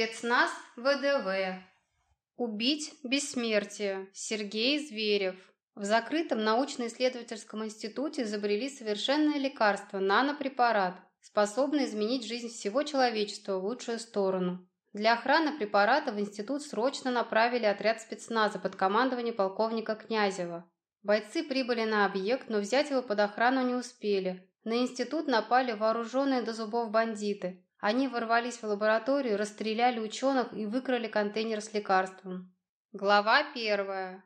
Спецназ ВДВ. Убить бессмертие. Сергей Зверев. В закрытом научно-исследовательском институте изобрели совершенное лекарство – нанопрепарат, способный изменить жизнь всего человечества в лучшую сторону. Для охраны препарата в институт срочно направили отряд спецназа под командованием полковника Князева. Бойцы прибыли на объект, но взять его под охрану не успели. На институт напали вооруженные до зубов бандиты. Они ворвались в лабораторию, расстреляли ученых и выкрали контейнер с лекарством. Глава первая.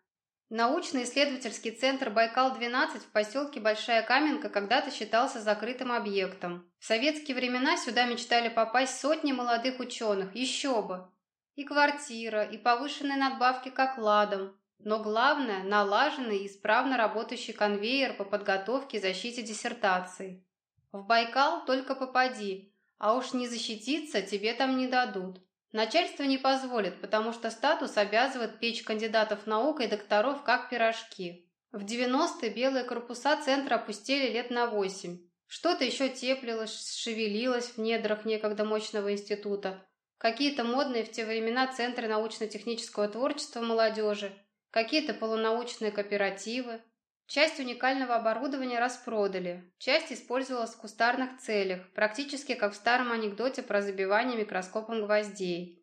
Научно-исследовательский центр Байкал-12 в поселке Большая Каменка когда-то считался закрытым объектом. В советские времена сюда мечтали попасть сотни молодых ученых, еще бы. И квартира, и повышенные надбавки к окладам. Но главное – налаженный и исправно работающий конвейер по подготовке и защите диссертаций. В Байкал только попади – а уж не защититься тебе там не дадут. Начальство не позволит, потому что статус обязывает печь кандидатов наук и докторов как пирожки. В 90-е белые корпуса центра опустили лет на восемь. Что-то еще теплилось, шевелилось в недрах некогда мощного института. Какие-то модные в те времена центры научно-технического творчества молодежи, какие-то полунаучные кооперативы, Часть уникального оборудования распродали, часть использовалась в кустарных целях, практически как в старом анекдоте про забивание микроскопом гвоздей.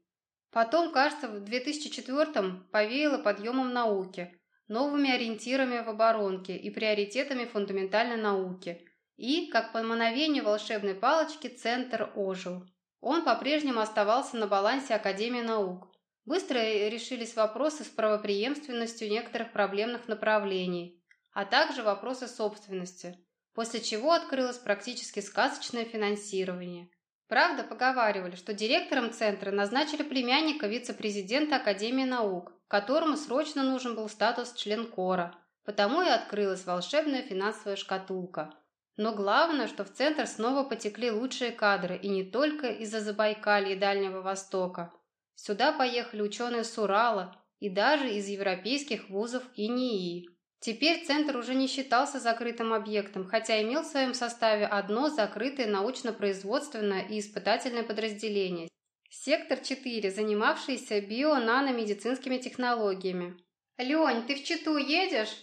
Потом, кажется, в 2004-м повеяло подъемом науки, новыми ориентирами в оборонке и приоритетами фундаментальной науки. И, как по мановению волшебной палочки, центр ожил. Он по-прежнему оставался на балансе Академии наук. Быстро решились вопросы с правопреемственностью некоторых проблемных направлений – а также вопросы собственности, после чего открылось практически сказочное финансирование. Правда, поговаривали, что директором центра назначили племянника вице-президента Академии наук, которому срочно нужен был статус член кора, потому и открылась волшебная финансовая шкатулка. Но главное, что в центр снова потекли лучшие кадры, и не только из-за Забайкалья и Дальнего Востока. Сюда поехали ученые с Урала и даже из европейских вузов и НИИ. Теперь центр уже не считался закрытым объектом, хотя имел в своем составе одно закрытое научно-производственное и испытательное подразделение – сектор 4, занимавшийся био-наномедицинскими технологиями. «Лень, ты в Читу едешь?»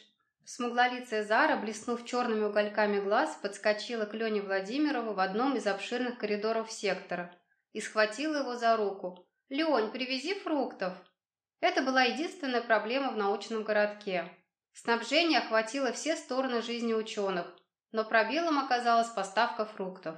Смуглолицая Зара, блеснув черными угольками глаз, подскочила к Лене Владимирову в одном из обширных коридоров сектора и схватила его за руку. «Лень, привези фруктов!» Это была единственная проблема в научном городке. Снабжение охватило все стороны жизни ученых, но пробелом оказалась поставка фруктов.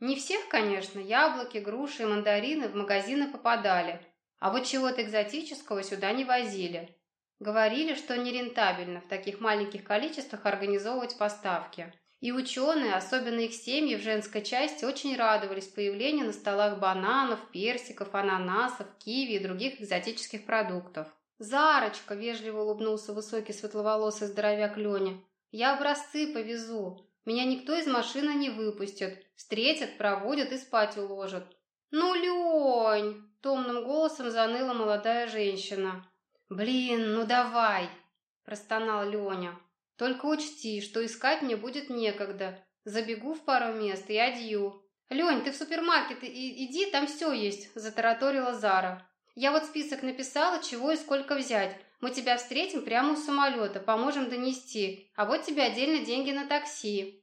Не всех, конечно, яблоки, груши и мандарины в магазины попадали, а вот чего-то экзотического сюда не возили. Говорили, что нерентабельно в таких маленьких количествах организовывать поставки. И ученые, особенно их семьи в женской части, очень радовались появлению на столах бананов, персиков, ананасов, киви и других экзотических продуктов. «Зарочка!» – вежливо улыбнулся высокий светловолосый здоровяк Леня. «Я образцы повезу. Меня никто из машины не выпустит. Встретят, проводят и спать уложат». «Ну, Лень!» – томным голосом заныла молодая женщина. «Блин, ну давай!» – простонал Леня. «Только учти, что искать мне будет некогда. Забегу в пару мест и адью». «Лень, ты в супермаркет и иди, там все есть», – затараторила Зара. Я вот список написала, чего и сколько взять. Мы тебя встретим прямо у самолета, поможем донести. А вот тебе отдельно деньги на такси».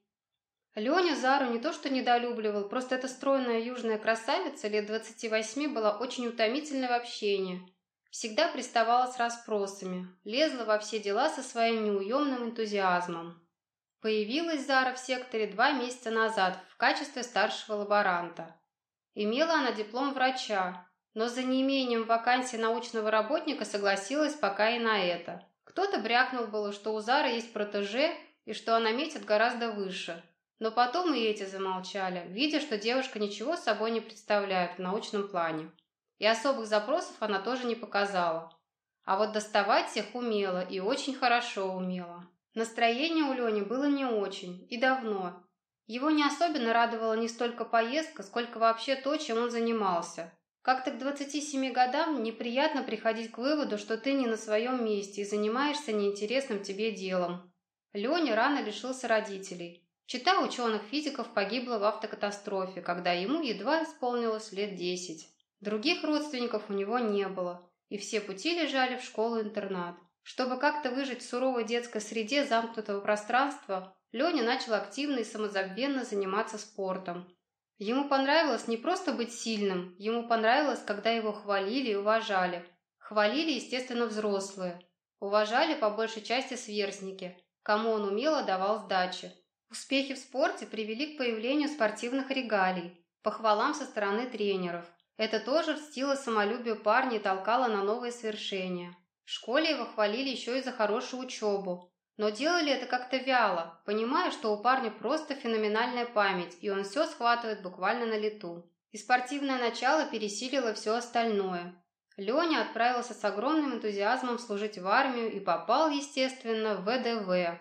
Леня Зару не то что недолюбливал, просто эта стройная южная красавица лет двадцати восьми была очень утомительной в общении. Всегда приставала с расспросами, лезла во все дела со своим неуемным энтузиазмом. Появилась Зара в секторе два месяца назад в качестве старшего лаборанта. Имела она диплом врача, но за неимением вакансии научного работника согласилась пока и на это. Кто-то брякнул было, что у Зары есть протеже и что она метит гораздо выше. Но потом и эти замолчали, видя, что девушка ничего собой не представляет в научном плане. И особых запросов она тоже не показала. А вот доставать всех умела и очень хорошо умела. Настроение у Лени было не очень и давно. Его не особенно радовала не столько поездка, сколько вообще то, чем он занимался. Как-то к 27 годам неприятно приходить к выводу, что ты не на своем месте и занимаешься неинтересным тебе делом. Леня рано лишился родителей. Чита ученых-физиков погибла в автокатастрофе, когда ему едва исполнилось лет 10. Других родственников у него не было, и все пути лежали в школу-интернат. Чтобы как-то выжить в суровой детской среде замкнутого пространства, Леня начал активно и самозабвенно заниматься спортом. Ему понравилось не просто быть сильным, ему понравилось, когда его хвалили и уважали. Хвалили, естественно, взрослые. Уважали по большей части сверстники, кому он умело давал сдачи. Успехи в спорте привели к появлению спортивных регалий, похвалам со стороны тренеров. Это тоже льстило самолюбию парня и толкало на новые свершения. В школе его хвалили еще и за хорошую учебу, но делали это как-то вяло, понимая, что у парня просто феноменальная память, и он все схватывает буквально на лету. И спортивное начало пересилило все остальное. Леня отправился с огромным энтузиазмом служить в армию и попал, естественно, в ВДВ.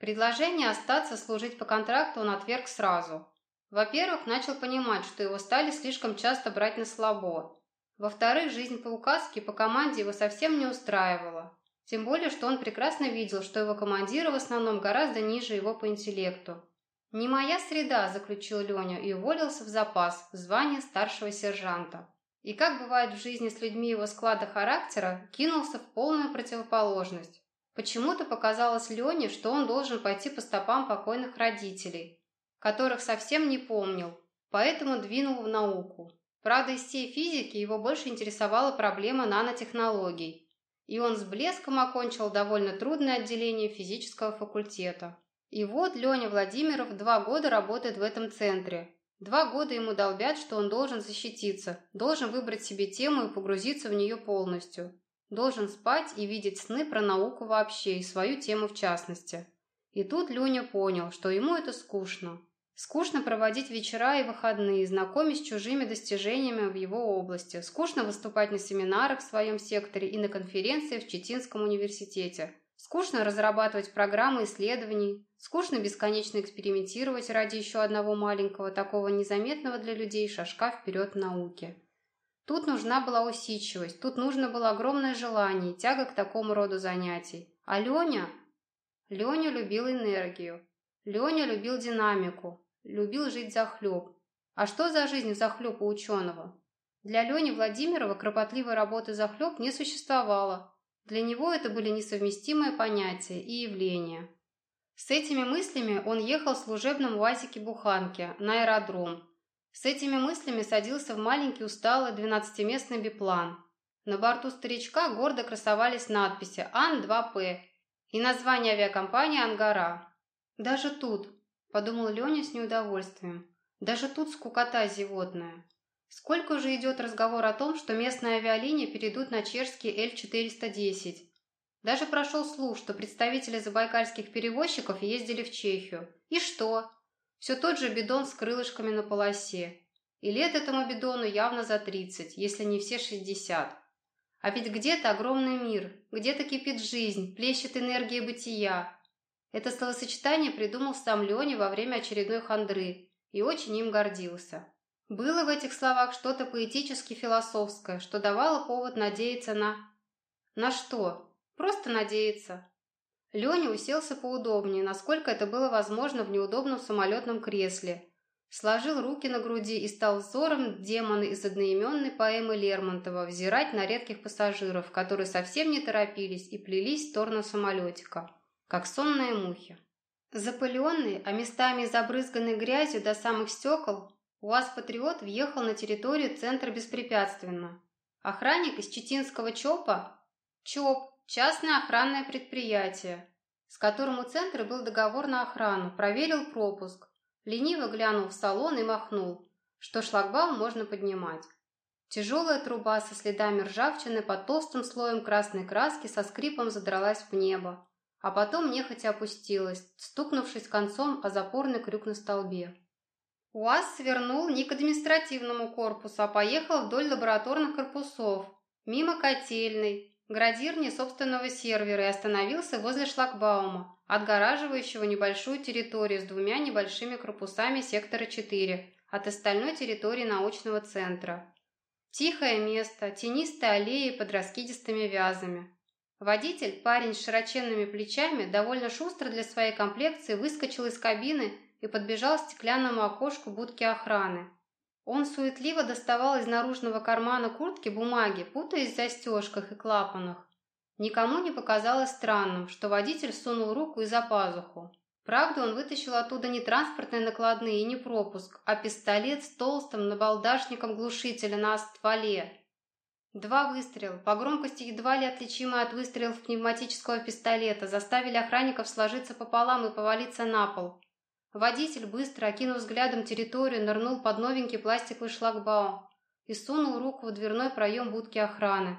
Предложение остаться служить по контракту он отверг сразу. Во-первых, начал понимать, что его стали слишком часто брать на слабо. Во-вторых, жизнь по указке по команде его совсем не устраивала. Тем более, что он прекрасно видел, что его командиры в основном гораздо ниже его по интеллекту. «Не моя среда», – заключил Леня и уволился в запас, в звание старшего сержанта. И, как бывает в жизни с людьми его склада характера, кинулся в полную противоположность. Почему-то показалось Лене, что он должен пойти по стопам покойных родителей, которых совсем не помнил, поэтому двинул в науку. Правда, из всей физики его больше интересовала проблема нанотехнологий, и он с блеском окончил довольно трудное отделение физического факультета. И вот Леня Владимиров два года работает в этом центре. Два года ему долбят, что он должен защититься, должен выбрать себе тему и погрузиться в нее полностью. Должен спать и видеть сны про науку вообще и свою тему в частности. И тут Леня понял, что ему это скучно. Скучно проводить вечера и выходные, знакомясь с чужими достижениями в его области. Скучно выступать на семинарах в своем секторе и на конференциях в Читинском университете. Скучно разрабатывать программы исследований. Скучно бесконечно экспериментировать ради еще одного маленького, такого незаметного для людей шажка вперед в науке. Тут нужна была усидчивость, тут нужно было огромное желание и тяга к такому роду занятий. А Леня? Леня любил энергию. Леня любил динамику. Любил жить захлеб. А что за жизнь захлеб у ученого? Для Лени Владимирова кропотливой работы захлеб не существовало. Для него это были несовместимые понятия и явления. С этими мыслями он ехал в служебном УАЗике-буханке на аэродром. С этими мыслями садился в маленький усталый двенадцатиместный биплан. На борту старичка гордо красовались надписи «Ан-2П» и название авиакомпании «Ангара». Даже тут, подумал Леня с неудовольствием. Даже тут скукота зевотная. Сколько уже идет разговор о том, что местные авиалинии перейдут на чешский Л-410. Даже прошел слух, что представители забайкальских перевозчиков ездили в Чехию. И что? Все тот же бидон с крылышками на полосе. И лет этому бидону явно за 30, если не все 60. А ведь где-то огромный мир, где-то кипит жизнь, плещет энергия бытия, это словосочетание придумал сам Леня во время очередной хандры и очень им гордился. Было в этих словах что-то поэтически-философское, что давало повод надеяться на... На что? Просто надеяться. Леня уселся поудобнее, насколько это было возможно в неудобном самолетном кресле. Сложил руки на груди и стал взором демона из одноименной поэмы Лермонтова взирать на редких пассажиров, которые совсем не торопились и плелись в сторону самолетика как сонные мухи. Запыленный, а местами забрызганный грязью до самых стекол, УАЗ-патриот въехал на территорию центра беспрепятственно. Охранник из Читинского ЧОПа ЧОП – частное охранное предприятие, с которым у центра был договор на охрану, проверил пропуск, лениво глянул в салон и махнул, что шлагбаум можно поднимать. Тяжелая труба со следами ржавчины под толстым слоем красной краски со скрипом задралась в небо, а потом нехотя опустилась, стукнувшись концом о запорный крюк на столбе. УАЗ свернул не к административному корпусу, а поехал вдоль лабораторных корпусов, мимо котельной, градирни собственного сервера и остановился возле шлагбаума, отгораживающего небольшую территорию с двумя небольшими корпусами сектора 4 от остальной территории научного центра. Тихое место, тенистые аллеи под раскидистыми вязами. Водитель, парень с широченными плечами, довольно шустро для своей комплекции выскочил из кабины и подбежал к стеклянному окошку будки охраны. Он суетливо доставал из наружного кармана куртки бумаги, путаясь в застежках и клапанах. Никому не показалось странным, что водитель сунул руку и за пазуху. Правда, он вытащил оттуда не транспортные накладные и не пропуск, а пистолет с толстым набалдашником глушителя на стволе. Два выстрела, по громкости едва ли отличимые от выстрелов пневматического пистолета, заставили охранников сложиться пополам и повалиться на пол. Водитель, быстро окинув взглядом территорию, нырнул под новенький пластиковый шлагбаум и сунул руку в дверной проем будки охраны.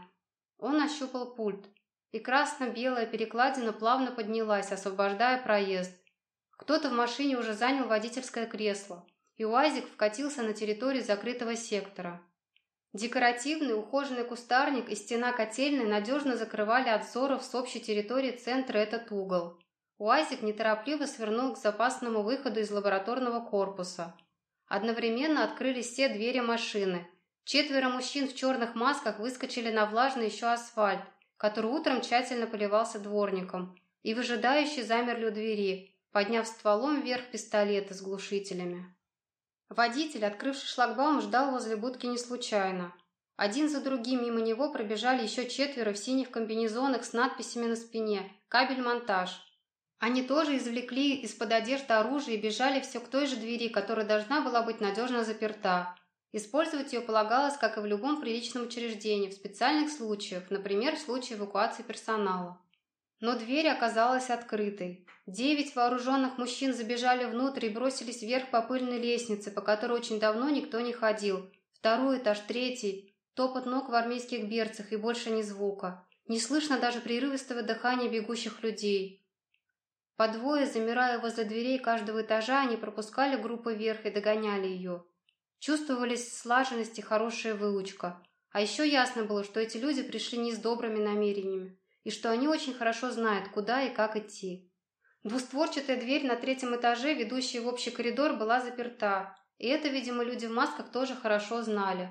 Он ощупал пульт, и красно-белая перекладина плавно поднялась, освобождая проезд. Кто-то в машине уже занял водительское кресло, и УАЗик вкатился на территорию закрытого сектора. Декоративный ухоженный кустарник и стена котельной надежно закрывали от взоров с общей территории центра этот угол. УАЗик неторопливо свернул к запасному выходу из лабораторного корпуса. Одновременно открылись все двери машины. Четверо мужчин в черных масках выскочили на влажный еще асфальт, который утром тщательно поливался дворником, и выжидающие замерли у двери, подняв стволом вверх пистолеты с глушителями. Водитель, открывший шлагбаум, ждал возле будки не случайно. Один за другим мимо него пробежали еще четверо в синих комбинезонах с надписями на спине «Кабель-монтаж». Они тоже извлекли из-под одежды оружие и бежали все к той же двери, которая должна была быть надежно заперта. Использовать ее полагалось, как и в любом приличном учреждении, в специальных случаях, например, в случае эвакуации персонала. Но дверь оказалась открытой. Девять вооруженных мужчин забежали внутрь и бросились вверх по пыльной лестнице, по которой очень давно никто не ходил. Второй этаж, третий. Топот ног в армейских берцах и больше ни звука. Не слышно даже прерывистого дыхания бегущих людей. По двое, замирая возле дверей каждого этажа, они пропускали группу вверх и догоняли ее. Чувствовались слаженность и хорошая выучка. А еще ясно было, что эти люди пришли не с добрыми намерениями, и что они очень хорошо знают, куда и как идти. Двустворчатая дверь на третьем этаже, ведущая в общий коридор, была заперта, и это, видимо, люди в масках тоже хорошо знали.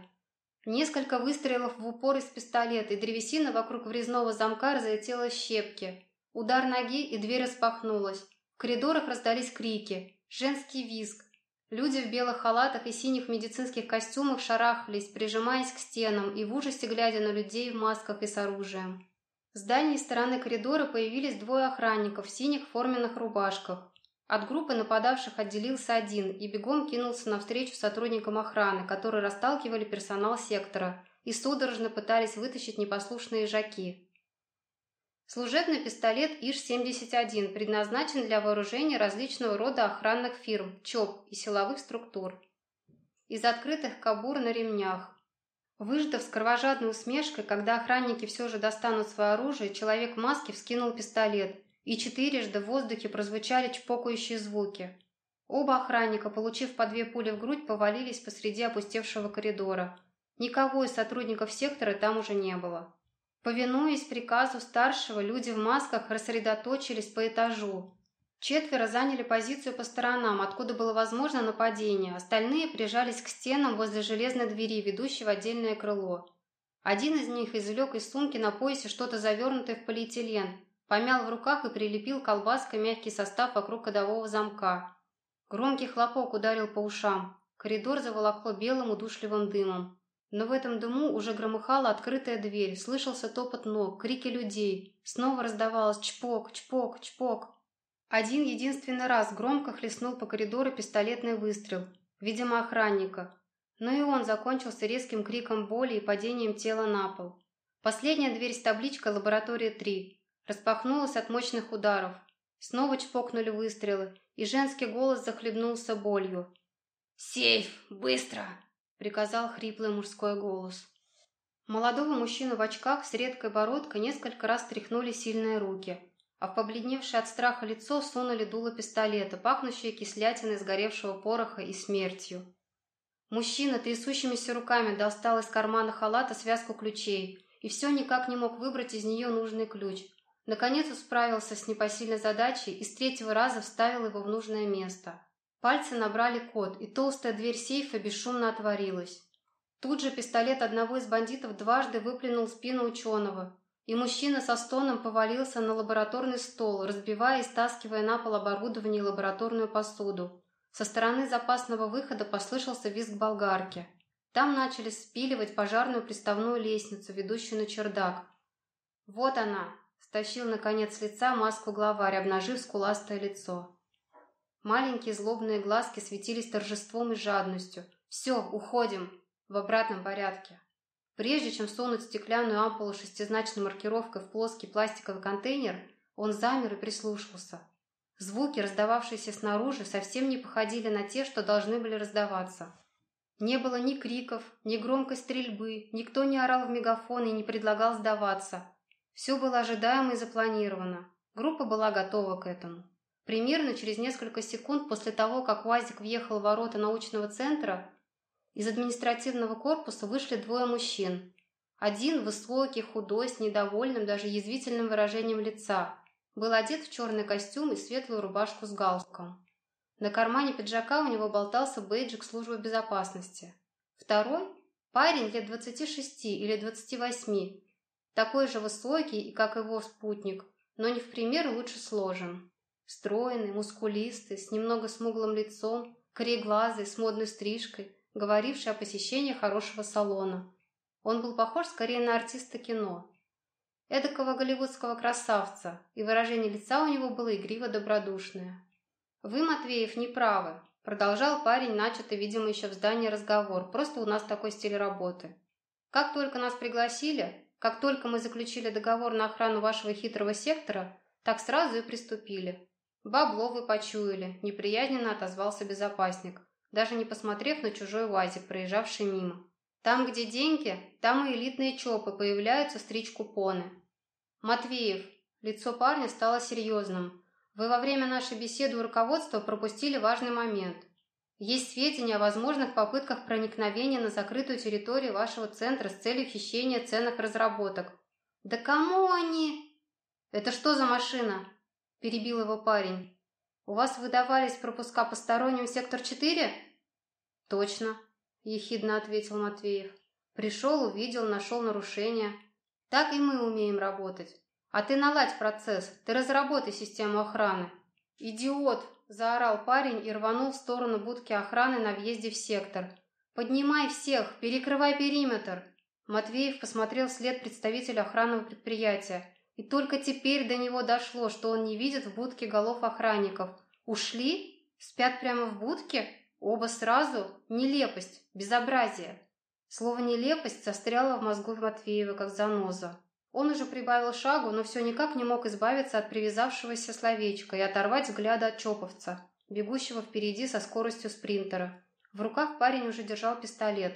Несколько выстрелов в упор из пистолета, и древесина вокруг врезного замка разлетела щепки. Удар ноги, и дверь распахнулась. В коридорах раздались крики, женский визг. Люди в белых халатах и синих медицинских костюмах шарахались, прижимаясь к стенам и в ужасе глядя на людей в масках и с оружием. С дальней стороны коридора появились двое охранников в синих форменных рубашках. От группы нападавших отделился один и бегом кинулся навстречу сотрудникам охраны, которые расталкивали персонал сектора и судорожно пытались вытащить непослушные жаки. Служебный пистолет ИЖ-71 предназначен для вооружения различного рода охранных фирм, ЧОП и силовых структур. Из открытых кабур на ремнях. Выждав с кровожадной усмешкой, когда охранники все же достанут свое оружие, человек в маске вскинул пистолет, и четырежды в воздухе прозвучали чпокающие звуки. Оба охранника, получив по две пули в грудь, повалились посреди опустевшего коридора. Никого из сотрудников сектора там уже не было. Повинуясь приказу старшего, люди в масках рассредоточились по этажу. Четверо заняли позицию по сторонам, откуда было возможно нападение, остальные прижались к стенам возле железной двери, ведущей в отдельное крыло. Один из них извлек из сумки на поясе что-то завернутое в полиэтилен, помял в руках и прилепил колбаской мягкий состав вокруг ходового замка. Громкий хлопок ударил по ушам. Коридор заволокло белым удушливым дымом. Но в этом дыму уже громыхала открытая дверь, слышался топот ног, крики людей. Снова раздавалось чпок, чпок, чпок. Один единственный раз громко хлестнул по коридору пистолетный выстрел, видимо, охранника. Но и он закончился резким криком боли и падением тела на пол. Последняя дверь с табличкой «Лаборатория 3» распахнулась от мощных ударов. Снова чпокнули выстрелы, и женский голос захлебнулся болью. «Сейф! Быстро!» приказал хриплый мужской голос. Молодого мужчину в очках с редкой бородкой несколько раз тряхнули сильные руки, а в побледневшее от страха лицо сунули дуло пистолета, пахнущее кислятиной сгоревшего пороха и смертью. Мужчина трясущимися руками достал из кармана халата связку ключей и все никак не мог выбрать из нее нужный ключ. Наконец справился с непосильной задачей и с третьего раза вставил его в нужное место. Пальцы набрали код, и толстая дверь сейфа бесшумно отворилась. Тут же пистолет одного из бандитов дважды выплюнул спину ученого, и мужчина со стоном повалился на лабораторный стол, разбивая и стаскивая на пол оборудование и лабораторную посуду. Со стороны запасного выхода послышался визг болгарки. Там начали спиливать пожарную приставную лестницу, ведущую на чердак. «Вот она!» – стащил, наконец, с лица маску главарь, обнажив скуластое лицо. Маленькие злобные глазки светились торжеством и жадностью. «Все, уходим!» В обратном порядке. Прежде чем сунуть стеклянную ампулу шестизначной маркировкой в плоский пластиковый контейнер, он замер и прислушался. Звуки, раздававшиеся снаружи, совсем не походили на те, что должны были раздаваться. Не было ни криков, ни громкой стрельбы, никто не орал в мегафон и не предлагал сдаваться. Все было ожидаемо и запланировано. Группа была готова к этому. Примерно через несколько секунд после того, как УАЗик въехал в ворота научного центра, из административного корпуса вышли двое мужчин. Один высокий, худой, с недовольным, даже язвительным выражением лица. Был одет в черный костюм и светлую рубашку с галстуком. На кармане пиджака у него болтался бейджик службы безопасности. Второй – парень лет 26 или 28, такой же высокий, как его спутник, но не в пример лучше сложен. Стройный, мускулистый, с немного смуглым лицом, кореглазый, с модной стрижкой, говоривший о посещении хорошего салона. Он был похож скорее на артиста кино. Эдакого голливудского красавца, и выражение лица у него было игриво-добродушное. «Вы, Матвеев, не правы», — продолжал парень, начатый, видимо, еще в здании разговор. «Просто у нас такой стиль работы. Как только нас пригласили, как только мы заключили договор на охрану вашего хитрого сектора, так сразу и приступили. Бабло вы почуяли», — неприязненно отозвался безопасник, даже не посмотрев на чужой УАЗик, проезжавший мимо. «Там, где деньги, там и элитные чопы появляются стричь купоны». «Матвеев», — лицо парня стало серьезным, — вы во время нашей беседы у руководства пропустили важный момент. Есть сведения о возможных попытках проникновения на закрытую территорию вашего центра с целью хищения ценных разработок. Да кому они? Это что за машина? Перебил его парень. У вас выдавались пропуска посторонним сектор 4? Точно, ехидно ответил Матвеев. Пришел, увидел, нашел нарушение. Так и мы умеем работать. А ты наладь процесс, ты разработай систему охраны. Идиот! Заорал парень и рванул в сторону будки охраны на въезде в сектор. «Поднимай всех! Перекрывай периметр!» Матвеев посмотрел вслед представителя охранного предприятия. И только теперь до него дошло, что он не видит в будке голов охранников. «Ушли? Спят прямо в будке? Оба сразу? Нелепость! Безобразие!» Слово «нелепость» застряло в мозгу Матвеева, как заноза. Он уже прибавил шагу, но все никак не мог избавиться от привязавшегося словечка и оторвать взгляда от чоповца, бегущего впереди со скоростью спринтера. В руках парень уже держал пистолет,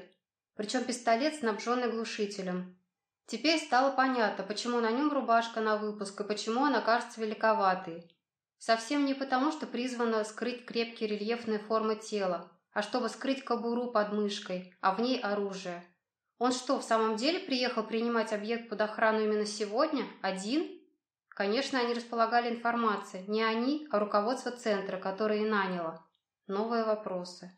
причем пистолет, снабженный глушителем. Теперь стало понятно, почему на нем рубашка на выпуск и почему она кажется великоватой. Совсем не потому, что призвана скрыть крепкие рельефные формы тела, а чтобы скрыть кобуру под мышкой, а в ней оружие – он что, в самом деле приехал принимать объект под охрану именно сегодня? Один? Конечно, они располагали информацией. Не они, а руководство центра, которое и наняло. Новые вопросы.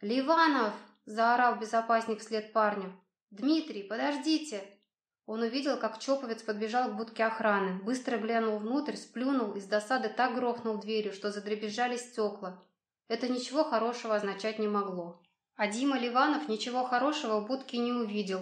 «Ливанов!» – заорал безопасник вслед парню. «Дмитрий, подождите!» Он увидел, как Чоповец подбежал к будке охраны, быстро глянул внутрь, сплюнул и с досады так грохнул дверью, что задребезжали стекла. Это ничего хорошего означать не могло. А Дима Ливанов ничего хорошего в будке не увидел.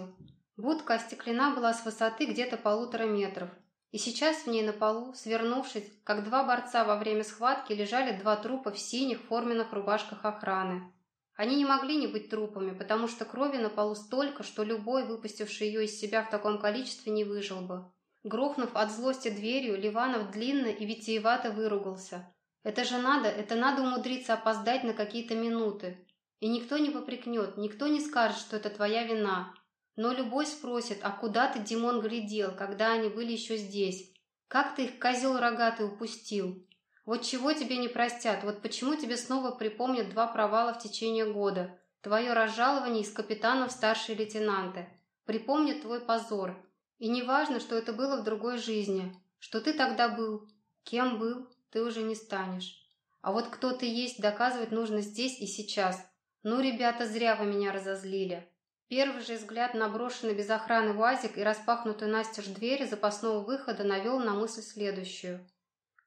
Будка остеклена была с высоты где-то полутора метров. И сейчас в ней на полу, свернувшись, как два борца во время схватки, лежали два трупа в синих форменных рубашках охраны. Они не могли не быть трупами, потому что крови на полу столько, что любой, выпустивший ее из себя в таком количестве, не выжил бы. Грохнув от злости дверью, Ливанов длинно и витиевато выругался. «Это же надо, это надо умудриться опоздать на какие-то минуты. И никто не попрекнет, никто не скажет, что это твоя вина. Но любой спросит, а куда ты, Димон, глядел, когда они были еще здесь? Как ты их, козел рогатый, упустил? Вот чего тебе не простят, вот почему тебе снова припомнят два провала в течение года, твое разжалование из капитана в старшие лейтенанты, припомнят твой позор. И не важно, что это было в другой жизни, что ты тогда был, кем был, ты уже не станешь. А вот кто ты есть, доказывать нужно здесь и сейчас – «Ну, ребята, зря вы меня разозлили». Первый же взгляд на брошенный без охраны УАЗик и распахнутую настежь двери запасного выхода навел на мысль следующую.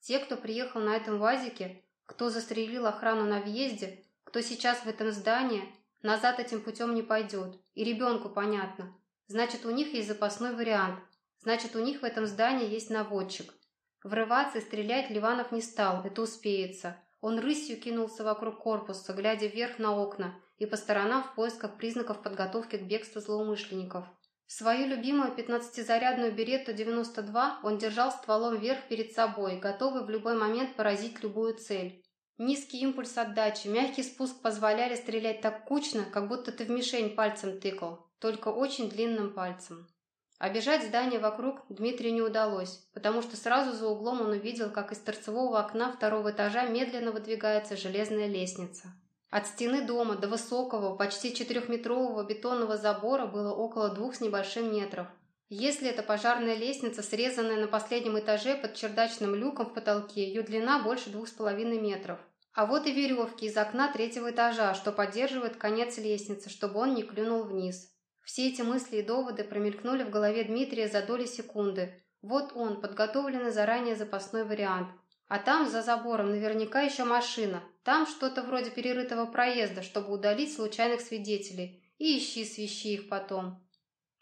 Те, кто приехал на этом УАЗике, Кто застрелил охрану на въезде, кто сейчас в этом здании, назад этим путем не пойдет. И ребенку понятно. Значит, у них есть запасной вариант. Значит, у них в этом здании есть наводчик. Врываться и стрелять Ливанов не стал, это успеется. Он рысью кинулся вокруг корпуса, глядя вверх на окна и по сторонам в поисках признаков подготовки к бегству злоумышленников. Свою любимую 15-зарядную «Беретту-92» он держал стволом вверх перед собой, готовый в любой момент поразить любую цель. Низкий импульс отдачи, мягкий спуск позволяли стрелять так кучно, как будто ты в мишень пальцем тыкал, только очень длинным пальцем. Обежать здание вокруг Дмитрию не удалось, потому что сразу за углом он увидел, как из торцевого окна второго этажа медленно выдвигается железная лестница. От стены дома до высокого, почти четырехметрового бетонного забора было около двух с небольшим метров. Если это пожарная лестница, срезанная на последнем этаже под чердачным люком в потолке, ее длина больше двух с половиной метров. А вот и веревки из окна третьего этажа, что поддерживает конец лестницы, чтобы он не клюнул вниз. Все эти мысли и доводы промелькнули в голове Дмитрия за доли секунды. Вот он, подготовленный заранее запасной вариант. А там, за забором, наверняка еще машина. Там что-то вроде перерытого проезда, чтобы удалить случайных свидетелей. И ищи, свищи их потом.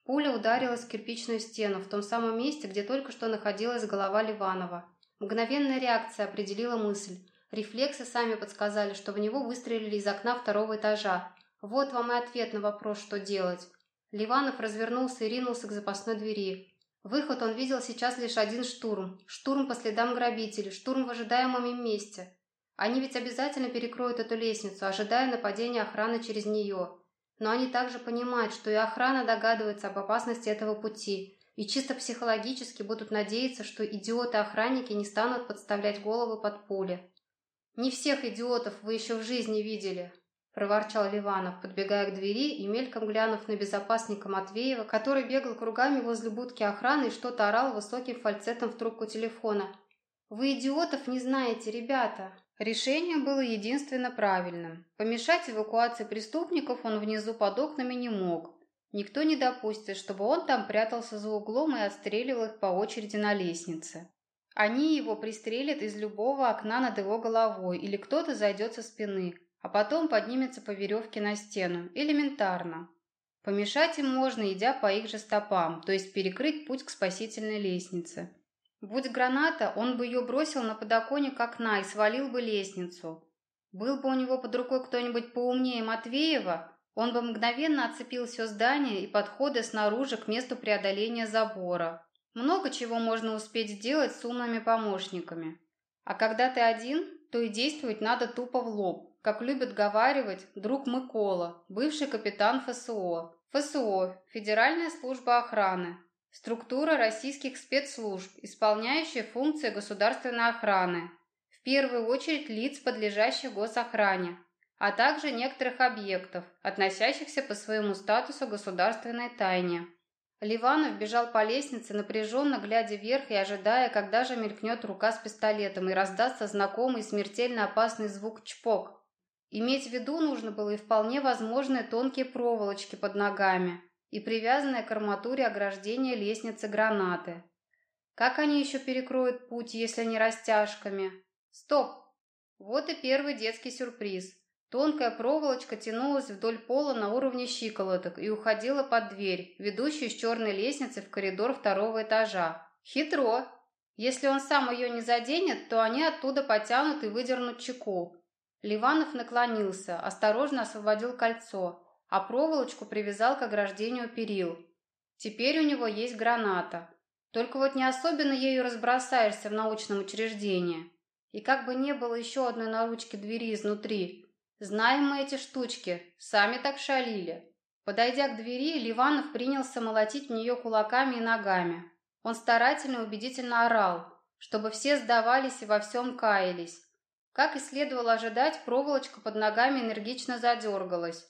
Пуля ударилась в кирпичную стену, в том самом месте, где только что находилась голова Ливанова. Мгновенная реакция определила мысль. Рефлексы сами подсказали, что в него выстрелили из окна второго этажа. Вот вам и ответ на вопрос, что делать. Ливанов развернулся и ринулся к запасной двери. Выход он видел сейчас лишь один штурм. Штурм по следам грабителей, штурм в ожидаемом им месте. Они ведь обязательно перекроют эту лестницу, ожидая нападения охраны через нее. Но они также понимают, что и охрана догадывается об опасности этого пути, и чисто психологически будут надеяться, что идиоты-охранники не станут подставлять головы под пули. Не всех идиотов вы еще в жизни видели проворчал Ливанов, подбегая к двери и мельком глянув на безопасника Матвеева, который бегал кругами возле будки охраны и что-то орал высоким фальцетом в трубку телефона. «Вы идиотов не знаете, ребята!» Решение было единственно правильным. Помешать эвакуации преступников он внизу под окнами не мог. Никто не допустит, чтобы он там прятался за углом и отстреливал их по очереди на лестнице. Они его пристрелят из любого окна над его головой или кто-то зайдет со спины – а потом поднимется по веревке на стену. Элементарно. Помешать им можно, идя по их же стопам, то есть перекрыть путь к спасительной лестнице. Будь граната, он бы ее бросил на подоконник окна и свалил бы лестницу. Был бы у него под рукой кто-нибудь поумнее Матвеева, он бы мгновенно оцепил все здание и подходы снаружи к месту преодоления забора. Много чего можно успеть сделать с умными помощниками. А когда ты один, то и действовать надо тупо в лоб, как любит говаривать друг Микола, бывший капитан ФСО. ФСО – Федеральная служба охраны. Структура российских спецслужб, исполняющая функции государственной охраны. В первую очередь лиц, подлежащих госохране, а также некоторых объектов, относящихся по своему статусу государственной тайне. Ливанов бежал по лестнице, напряженно глядя вверх и ожидая, когда же мелькнет рука с пистолетом и раздастся знакомый смертельно опасный звук «чпок», Иметь в виду нужно было и вполне возможные тонкие проволочки под ногами и привязанные к арматуре ограждения лестницы гранаты. Как они еще перекроют путь, если не растяжками? Стоп! Вот и первый детский сюрприз. Тонкая проволочка тянулась вдоль пола на уровне щиколоток и уходила под дверь, ведущую с черной лестницы в коридор второго этажа. Хитро! Если он сам ее не заденет, то они оттуда потянут и выдернут чеку. Ливанов наклонился, осторожно освободил кольцо, а проволочку привязал к ограждению перил. Теперь у него есть граната. Только вот не особенно ею разбросаешься в научном учреждении. И как бы не было еще одной на ручке двери изнутри. Знаем мы эти штучки, сами так шалили. Подойдя к двери, Ливанов принялся молотить в нее кулаками и ногами. Он старательно и убедительно орал, чтобы все сдавались и во всем каялись. Как и следовало ожидать, проволочка под ногами энергично задергалась.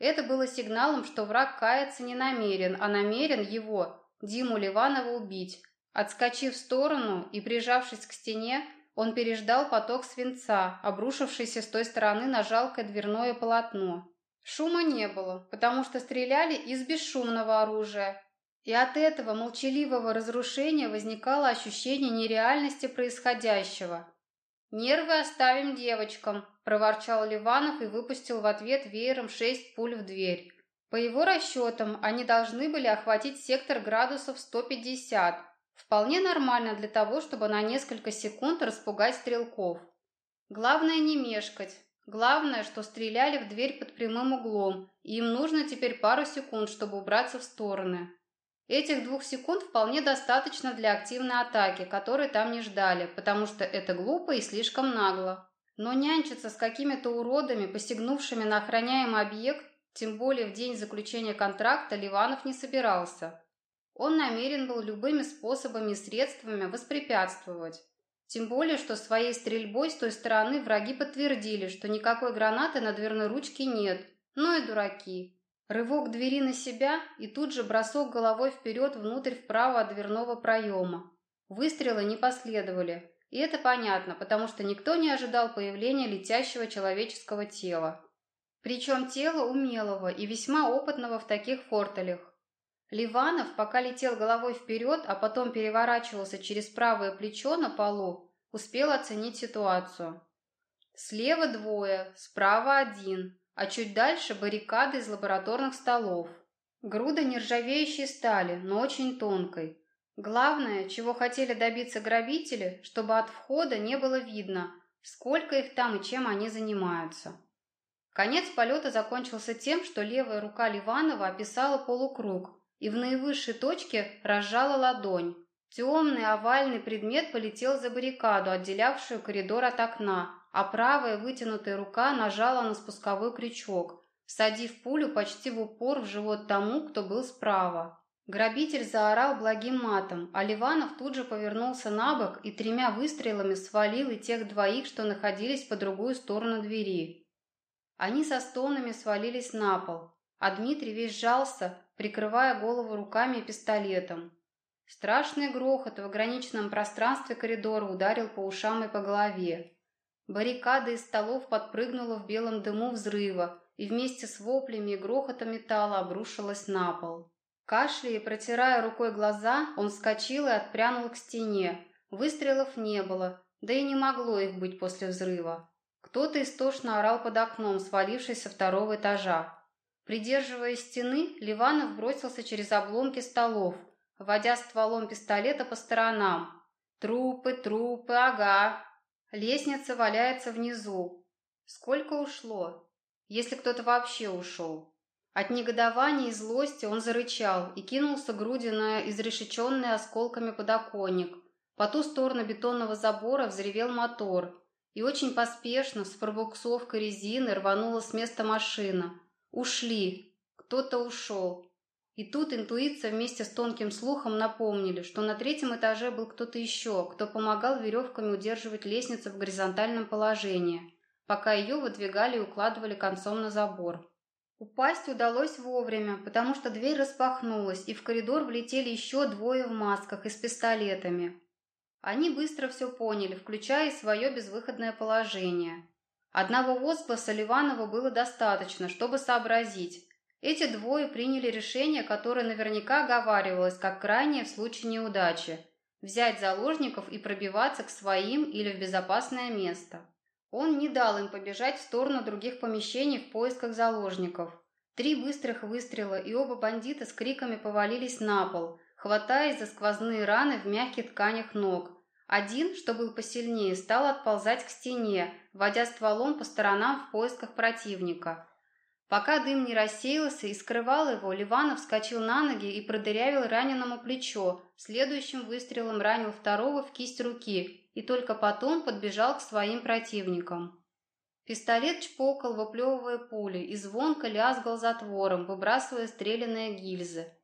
Это было сигналом, что враг каяться не намерен, а намерен его, Диму Ливанова, убить. Отскочив в сторону и прижавшись к стене, он переждал поток свинца, обрушившийся с той стороны на жалкое дверное полотно. Шума не было, потому что стреляли из бесшумного оружия. И от этого молчаливого разрушения возникало ощущение нереальности происходящего. «Нервы оставим девочкам», – проворчал Ливанов и выпустил в ответ веером шесть пуль в дверь. По его расчетам, они должны были охватить сектор градусов 150. Вполне нормально для того, чтобы на несколько секунд распугать стрелков. Главное не мешкать. Главное, что стреляли в дверь под прямым углом, и им нужно теперь пару секунд, чтобы убраться в стороны. Этих двух секунд вполне достаточно для активной атаки, которой там не ждали, потому что это глупо и слишком нагло. Но нянчиться с какими-то уродами, посягнувшими на охраняемый объект, тем более в день заключения контракта, Ливанов не собирался. Он намерен был любыми способами и средствами воспрепятствовать. Тем более, что своей стрельбой с той стороны враги подтвердили, что никакой гранаты на дверной ручке нет. Ну и дураки. Рывок двери на себя и тут же бросок головой вперед внутрь вправо от дверного проема. Выстрелы не последовали. И это понятно, потому что никто не ожидал появления летящего человеческого тела. Причем тела умелого и весьма опытного в таких фортелях. Ливанов, пока летел головой вперед, а потом переворачивался через правое плечо на полу, успел оценить ситуацию. Слева двое, справа один, а чуть дальше баррикады из лабораторных столов. Груда нержавеющей стали, но очень тонкой. Главное, чего хотели добиться грабители, чтобы от входа не было видно, сколько их там и чем они занимаются. Конец полета закончился тем, что левая рука Ливанова описала полукруг и в наивысшей точке разжала ладонь. Темный овальный предмет полетел за баррикаду, отделявшую коридор от окна, а правая вытянутая рука нажала на спусковой крючок, всадив пулю почти в упор в живот тому, кто был справа. Грабитель заорал благим матом, а Ливанов тут же повернулся на бок и тремя выстрелами свалил и тех двоих, что находились по другую сторону двери. Они со стонами свалились на пол, а Дмитрий весь сжался, прикрывая голову руками и пистолетом. Страшный грохот в ограниченном пространстве коридора ударил по ушам и по голове. Баррикада из столов подпрыгнула в белом дыму взрыва и вместе с воплями и грохотом металла обрушилась на пол. Кашляя и протирая рукой глаза, он вскочил и отпрянул к стене. Выстрелов не было, да и не могло их быть после взрыва. Кто-то истошно орал под окном, свалившись со второго этажа. Придерживая стены, Ливанов бросился через обломки столов, водя стволом пистолета по сторонам. «Трупы, трупы, ага!» Лестница валяется внизу. Сколько ушло? Если кто-то вообще ушел. От негодования и злости он зарычал и кинулся грудью на изрешеченный осколками подоконник. По ту сторону бетонного забора взревел мотор, и очень поспешно, с пробуксовкой резины, рванула с места машина. Ушли. Кто-то ушел. И тут интуиция вместе с тонким слухом напомнили, что на третьем этаже был кто-то еще, кто помогал веревками удерживать лестницу в горизонтальном положении, пока ее выдвигали и укладывали концом на забор. Упасть удалось вовремя, потому что дверь распахнулась, и в коридор влетели еще двое в масках и с пистолетами. Они быстро все поняли, включая свое безвыходное положение. Одного возгласа Ливанова было достаточно, чтобы сообразить. Эти двое приняли решение, которое наверняка оговаривалось как крайнее в случае неудачи – взять заложников и пробиваться к своим или в безопасное место. Он не дал им побежать в сторону других помещений в поисках заложников. Три быстрых выстрела, и оба бандита с криками повалились на пол, хватаясь за сквозные раны в мягких тканях ног. Один, что был посильнее, стал отползать к стене, водя стволом по сторонам в поисках противника – Пока дым не рассеялся и скрывал его, Ливанов вскочил на ноги и продырявил раненому плечо, следующим выстрелом ранил второго в кисть руки и только потом подбежал к своим противникам. Пистолет чпокал, выплевывая пули, и звонко лязгал затвором, выбрасывая стрелянные гильзы.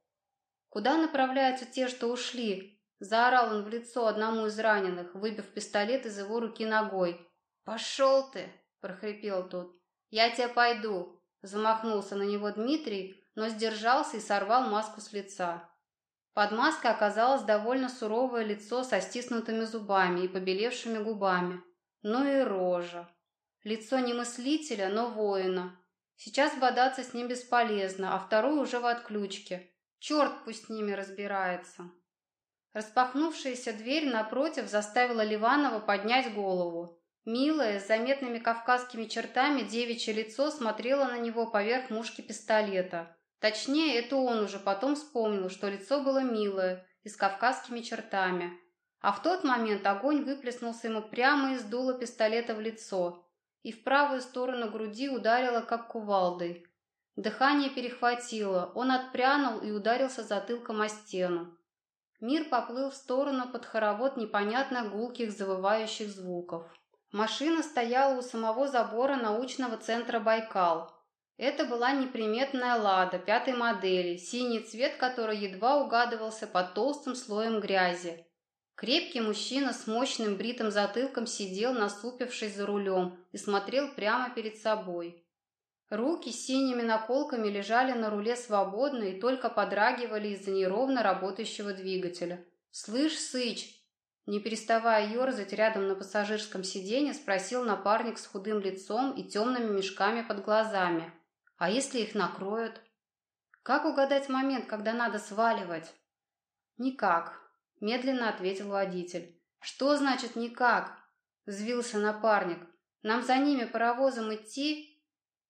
«Куда направляются те, что ушли?» – заорал он в лицо одному из раненых, выбив пистолет из его руки ногой. «Пошел ты!» – прохрипел тот. «Я тебя пойду, Замахнулся на него Дмитрий, но сдержался и сорвал маску с лица. Под маской оказалось довольно суровое лицо со стиснутыми зубами и побелевшими губами. Ну и рожа. Лицо не мыслителя, но воина. Сейчас бодаться с ним бесполезно, а второй уже в отключке. Черт пусть с ними разбирается. Распахнувшаяся дверь напротив заставила Ливанова поднять голову. Милое, с заметными кавказскими чертами девичье лицо смотрело на него поверх мушки пистолета. Точнее, это он уже потом вспомнил, что лицо было милое и с кавказскими чертами. А в тот момент огонь выплеснулся ему прямо из дула пистолета в лицо и в правую сторону груди ударило, как кувалдой. Дыхание перехватило, он отпрянул и ударился затылком о стену. Мир поплыл в сторону под хоровод непонятно гулких завывающих звуков. Машина стояла у самого забора научного центра «Байкал». Это была неприметная «Лада» пятой модели, синий цвет которой едва угадывался под толстым слоем грязи. Крепкий мужчина с мощным бритым затылком сидел, насупившись за рулем, и смотрел прямо перед собой. Руки с синими наколками лежали на руле свободно и только подрагивали из-за неровно работающего двигателя. «Слышь, Сыч!» Не переставая ерзать рядом на пассажирском сиденье, спросил напарник с худым лицом и темными мешками под глазами. «А если их накроют?» «Как угадать момент, когда надо сваливать?» «Никак», — медленно ответил водитель. «Что значит «никак»?» — взвился напарник. «Нам за ними паровозом идти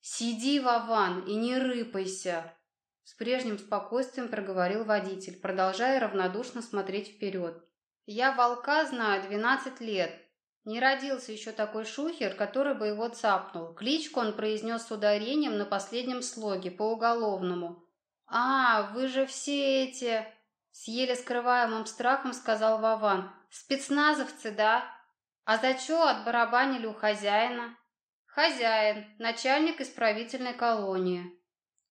«Сиди, Вован, и не рыпайся!» С прежним спокойствием проговорил водитель, продолжая равнодушно смотреть вперед. «Я волка знаю двенадцать лет. Не родился еще такой шухер, который бы его цапнул. Кличку он произнес с ударением на последнем слоге, по уголовному. «А, вы же все эти...» С еле скрываемым страхом сказал Вован. «Спецназовцы, да? А за что отбарабанили у хозяина?» «Хозяин, начальник исправительной колонии».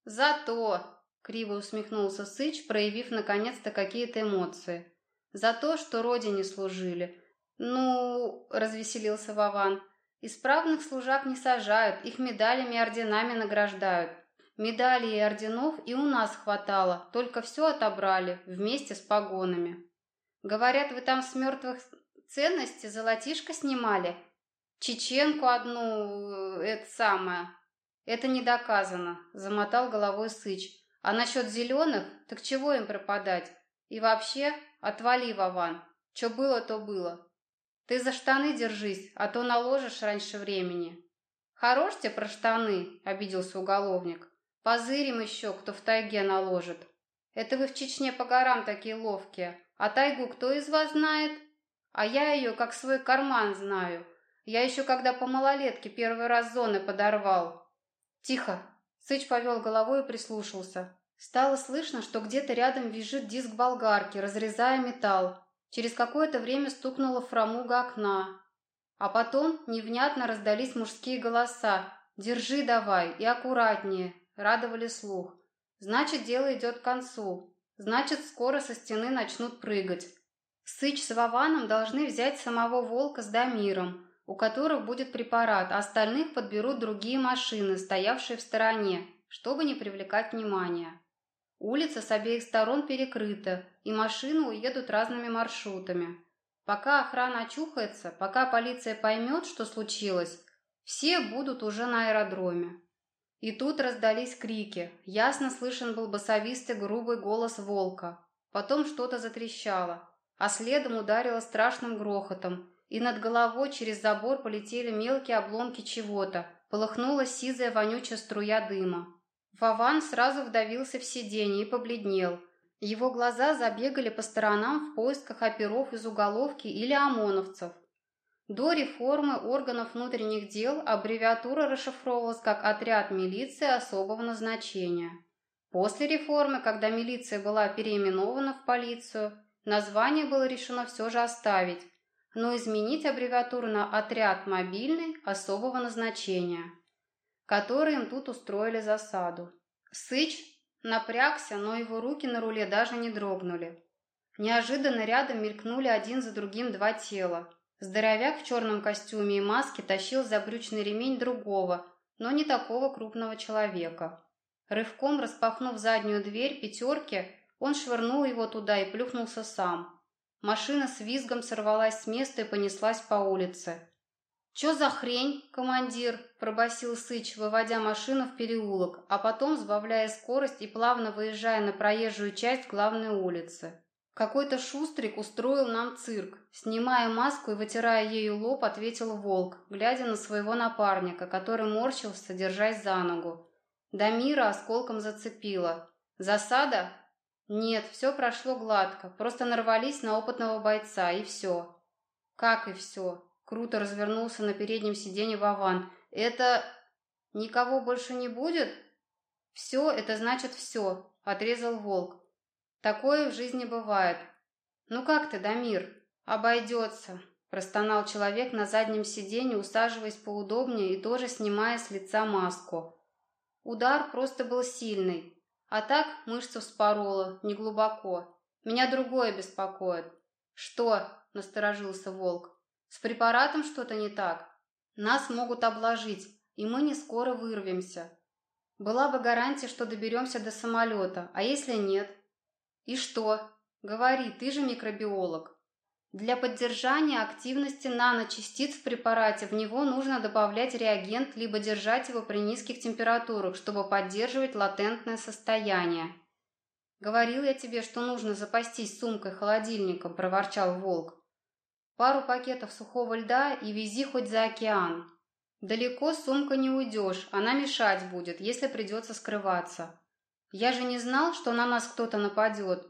«Зато», — криво усмехнулся Сыч, проявив наконец-то какие-то эмоции, «за то, что родине служили». «Ну», — развеселился Вован, «исправных служак не сажают, их медалями и орденами награждают. Медалей и орденов и у нас хватало, только все отобрали, вместе с погонами. Говорят, вы там с мертвых ценностей золотишко снимали?» Чеченку одну, э, это самое. Это не доказано, замотал головой Сыч. А насчет зеленых, так чего им пропадать? И вообще, отвали, Вован. Что было, то было. Ты за штаны держись, а то наложишь раньше времени. Хорош тебе про штаны, обиделся уголовник. Позырим еще, кто в тайге наложит. Это вы в Чечне по горам такие ловкие. А тайгу кто из вас знает? А я ее как свой карман знаю. Я еще когда по малолетке первый раз зоны подорвал. Тихо. Сыч повел головой и прислушался. Стало слышно, что где-то рядом визжит диск болгарки, разрезая металл. Через какое-то время стукнула фрамуга окна. А потом невнятно раздались мужские голоса. «Держи давай и аккуратнее», — радовали слух. «Значит, дело идет к концу. Значит, скоро со стены начнут прыгать». Сыч с Вованом должны взять самого волка с Дамиром, у которых будет препарат, а остальных подберут другие машины, стоявшие в стороне, чтобы не привлекать внимания. Улица с обеих сторон перекрыта, и машины уедут разными маршрутами. Пока охрана очухается, пока полиция поймет, что случилось, все будут уже на аэродроме. И тут раздались крики. Ясно слышен был басовистый грубый голос волка. Потом что-то затрещало, а следом ударило страшным грохотом, и над головой через забор полетели мелкие обломки чего-то. Полыхнула сизая вонючая струя дыма. Вован сразу вдавился в сиденье и побледнел. Его глаза забегали по сторонам в поисках оперов из уголовки или ОМОНовцев. До реформы органов внутренних дел аббревиатура расшифровывалась как «Отряд милиции особого назначения». После реформы, когда милиция была переименована в полицию, название было решено все же оставить, но изменить аббревиатуру на «Отряд мобильный особого назначения», который им тут устроили засаду. Сыч напрягся, но его руки на руле даже не дрогнули. Неожиданно рядом мелькнули один за другим два тела. Здоровяк в черном костюме и маске тащил за брючный ремень другого, но не такого крупного человека. Рывком распахнув заднюю дверь пятерки, он швырнул его туда и плюхнулся сам. Машина с визгом сорвалась с места и понеслась по улице. «Чё за хрень, командир?» – пробасил Сыч, выводя машину в переулок, а потом сбавляя скорость и плавно выезжая на проезжую часть главной улицы. Какой-то шустрик устроил нам цирк. Снимая маску и вытирая ею лоб, ответил волк, глядя на своего напарника, который морщился, держась за ногу. Дамира осколком зацепила. Засада? Нет, все прошло гладко. Просто нарвались на опытного бойца, и все. Как и все? Круто развернулся на переднем сиденье Вован. Это... Никого больше не будет? Все, это значит все, отрезал волк. Такое в жизни бывает. Ну как ты, Дамир? Обойдется, простонал человек на заднем сиденье, усаживаясь поудобнее и тоже снимая с лица маску. Удар просто был сильный, а так мышцу вспорола, неглубоко. Меня другое беспокоит. Что? насторожился волк. С препаратом что-то не так. Нас могут обложить, и мы не скоро вырвемся. Была бы гарантия, что доберемся до самолета, а если нет? И что? Говори, ты же микробиолог. Для поддержания активности наночастиц в препарате в него нужно добавлять реагент либо держать его при низких температурах, чтобы поддерживать латентное состояние. «Говорил я тебе, что нужно запастись сумкой-холодильником», – проворчал волк. «Пару пакетов сухого льда и вези хоть за океан. Далеко сумка не уйдешь, она мешать будет, если придется скрываться. Я же не знал, что на нас кто-то нападет.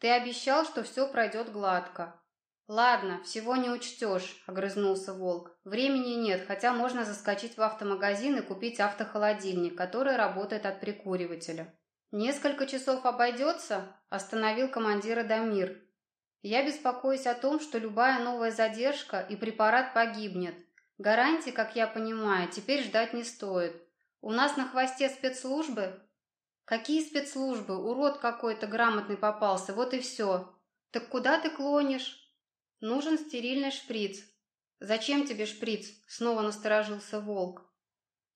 Ты обещал, что все пройдет гладко. Ладно, всего не учтешь, огрызнулся волк. Времени нет, хотя можно заскочить в автомагазин и купить автохолодильник, который работает от прикуривателя. Несколько часов обойдется, остановил командира Дамир. Я беспокоюсь о том, что любая новая задержка и препарат погибнет. Гарантий, как я понимаю, теперь ждать не стоит. У нас на хвосте спецслужбы, Какие спецслужбы? Урод какой-то грамотный попался, вот и все. Так куда ты клонишь? Нужен стерильный шприц. Зачем тебе шприц? Снова насторожился волк.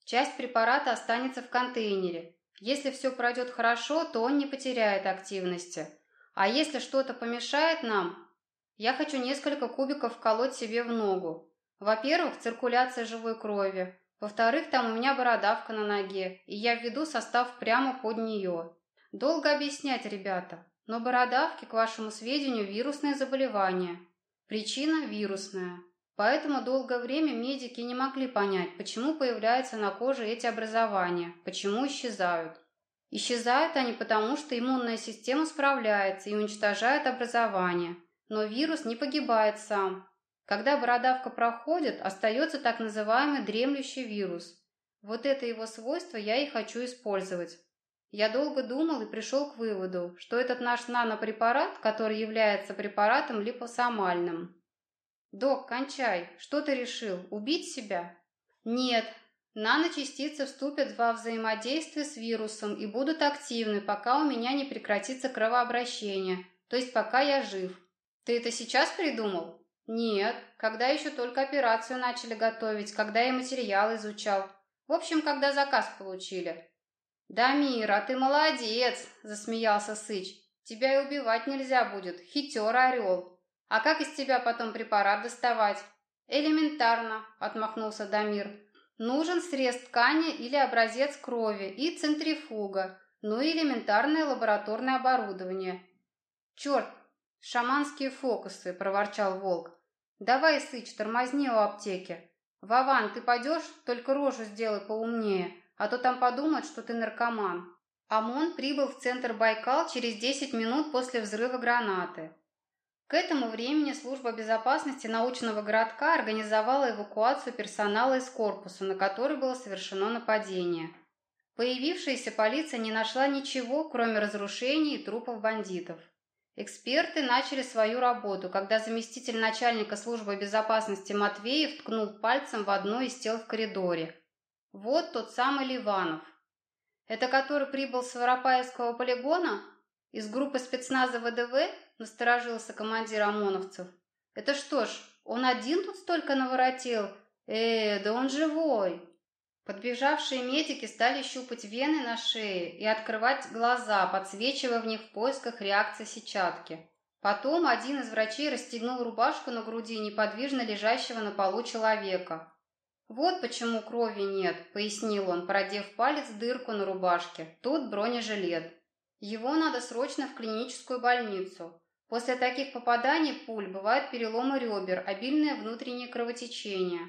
Часть препарата останется в контейнере. Если все пройдет хорошо, то он не потеряет активности. А если что-то помешает нам, я хочу несколько кубиков вколоть себе в ногу. Во-первых, циркуляция живой крови. Во-вторых, там у меня бородавка на ноге, и я введу состав прямо под нее. Долго объяснять, ребята, но бородавки, к вашему сведению, вирусное заболевание. Причина вирусная. Поэтому долгое время медики не могли понять, почему появляются на коже эти образования, почему исчезают. Исчезают они потому, что иммунная система справляется и уничтожает образование, но вирус не погибает сам, когда бородавка проходит, остается так называемый дремлющий вирус. Вот это его свойство я и хочу использовать. Я долго думал и пришел к выводу, что этот наш нанопрепарат, который является препаратом липосомальным. Док, кончай. Что ты решил? Убить себя? Нет. Наночастицы вступят во взаимодействие с вирусом и будут активны, пока у меня не прекратится кровообращение, то есть пока я жив. Ты это сейчас придумал? Нет, когда еще только операцию начали готовить, когда я материал изучал. В общем, когда заказ получили. «Дамир, а ты молодец!» – засмеялся Сыч. «Тебя и убивать нельзя будет, хитер орел. А как из тебя потом препарат доставать?» «Элементарно», – отмахнулся Дамир. «Нужен срез ткани или образец крови и центрифуга, ну и элементарное лабораторное оборудование». «Черт, «Шаманские фокусы», — проворчал волк. «Давай, Сыч, тормозни у аптеки. Вован, ты пойдешь? Только рожу сделай поумнее, а то там подумают, что ты наркоман». ОМОН прибыл в центр Байкал через 10 минут после взрыва гранаты. К этому времени служба безопасности научного городка организовала эвакуацию персонала из корпуса, на который было совершено нападение. Появившаяся полиция не нашла ничего, кроме разрушений и трупов бандитов. Эксперты начали свою работу, когда заместитель начальника службы безопасности Матвеев ткнул пальцем в одно из тел в коридоре. Вот тот самый Ливанов. Это который прибыл с Воропаевского полигона? Из группы спецназа ВДВ? Насторожился командир ОМОНовцев. Это что ж, он один тут столько наворотил? Э, да он живой. Подбежавшие медики стали щупать вены на шее и открывать глаза, подсвечивая в них в поисках реакции сетчатки. Потом один из врачей расстегнул рубашку на груди неподвижно лежащего на полу человека. «Вот почему крови нет», — пояснил он, продев палец в дырку на рубашке. «Тут бронежилет. Его надо срочно в клиническую больницу. После таких попаданий пуль бывают переломы ребер, обильное внутреннее кровотечение.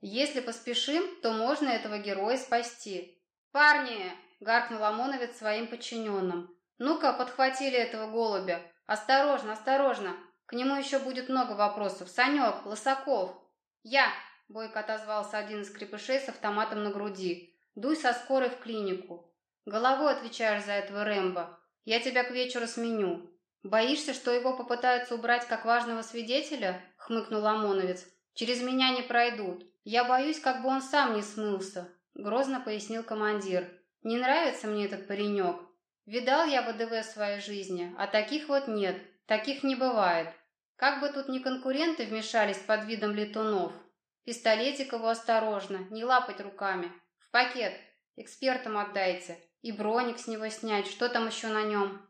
Если поспешим, то можно этого героя спасти. «Парни!» — гаркнул ОМОНовец своим подчиненным. «Ну-ка, подхватили этого голубя. Осторожно, осторожно. К нему еще будет много вопросов. Санек, Лосаков!» «Я!» — бойко отозвался один из крепышей с автоматом на груди. «Дуй со скорой в клинику. Головой отвечаешь за этого Рэмбо. Я тебя к вечеру сменю. Боишься, что его попытаются убрать как важного свидетеля?» — хмыкнул ОМОНовец. «Через меня не пройдут. Я боюсь, как бы он сам не смылся», — грозно пояснил командир. «Не нравится мне этот паренек. Видал я ВДВ в своей жизни, а таких вот нет, таких не бывает. Как бы тут ни конкуренты вмешались под видом летунов. Пистолетик его осторожно, не лапать руками. В пакет, экспертам отдайте. И броник с него снять, что там еще на нем?»